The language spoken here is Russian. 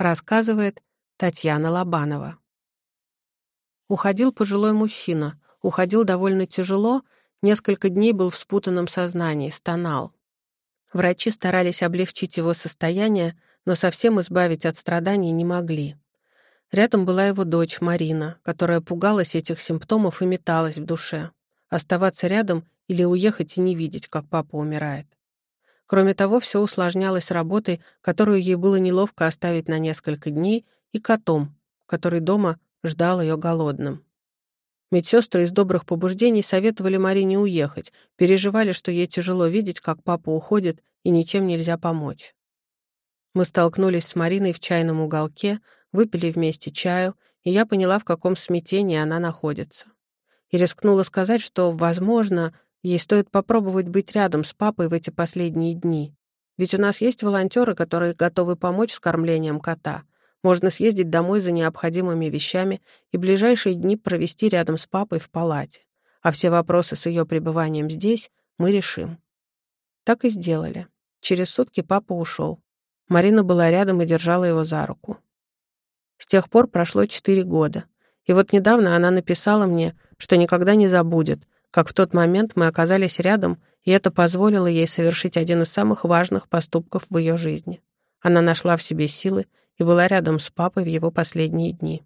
Рассказывает Татьяна Лобанова. Уходил пожилой мужчина. Уходил довольно тяжело, несколько дней был в спутанном сознании, стонал. Врачи старались облегчить его состояние, но совсем избавить от страданий не могли. Рядом была его дочь Марина, которая пугалась этих симптомов и металась в душе. Оставаться рядом или уехать и не видеть, как папа умирает. Кроме того, все усложнялось работой, которую ей было неловко оставить на несколько дней, и котом, который дома ждал ее голодным. Медсестры из добрых побуждений советовали Марине уехать, переживали, что ей тяжело видеть, как папа уходит, и ничем нельзя помочь. Мы столкнулись с Мариной в чайном уголке, выпили вместе чаю, и я поняла, в каком смятении она находится. И рискнула сказать, что, возможно, Ей стоит попробовать быть рядом с папой в эти последние дни. Ведь у нас есть волонтеры, которые готовы помочь с кормлением кота. Можно съездить домой за необходимыми вещами и ближайшие дни провести рядом с папой в палате. А все вопросы с ее пребыванием здесь мы решим. Так и сделали. Через сутки папа ушел. Марина была рядом и держала его за руку. С тех пор прошло четыре года. И вот недавно она написала мне, что никогда не забудет, как в тот момент мы оказались рядом, и это позволило ей совершить один из самых важных поступков в ее жизни. Она нашла в себе силы и была рядом с папой в его последние дни.